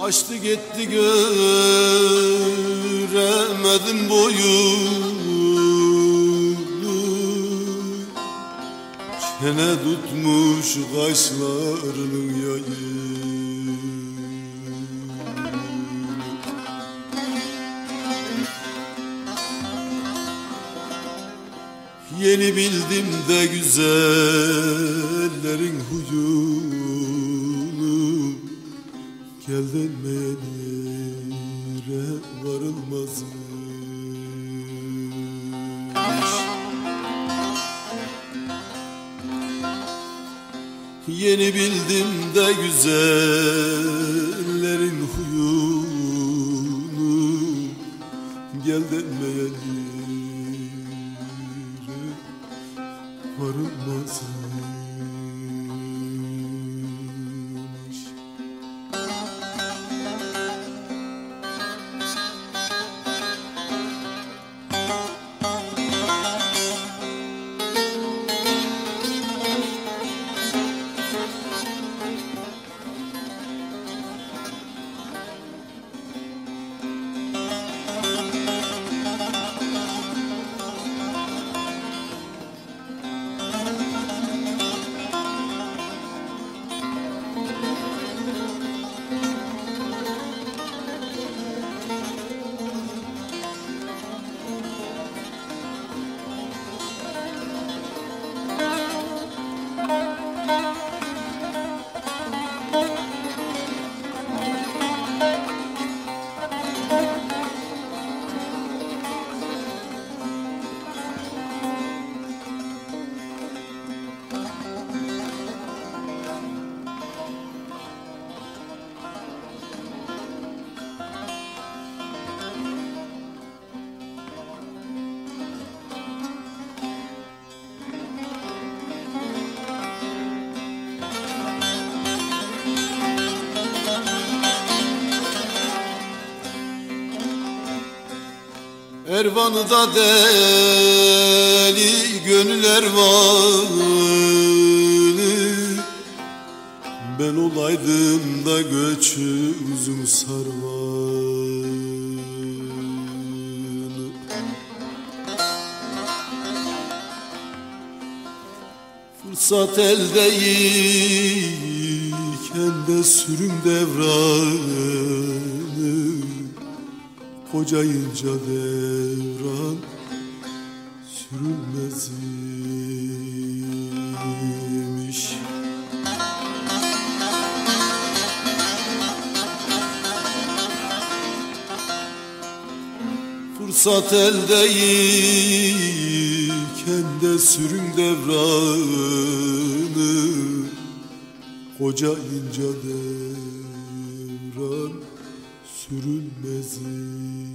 Açtı gitti göremedim boyunu. Çene tutmuş kaşlarının yayı Yeni bildim de güzellerin huyunu Gel denmeyen yere varılmazmış. Yeni bildim de güzellerin huyunu. Gel denmeyen yere varılmazmış Ervanı'da deli gönüller var Ben olaydım da göçü uzun sarmalı Fırsat eldeyken de sürüm devranı Kocayınca devran sürülmezmiş. Fırsat eldeyken de sürüm devranı. Kocayınca devran sürülmezmiş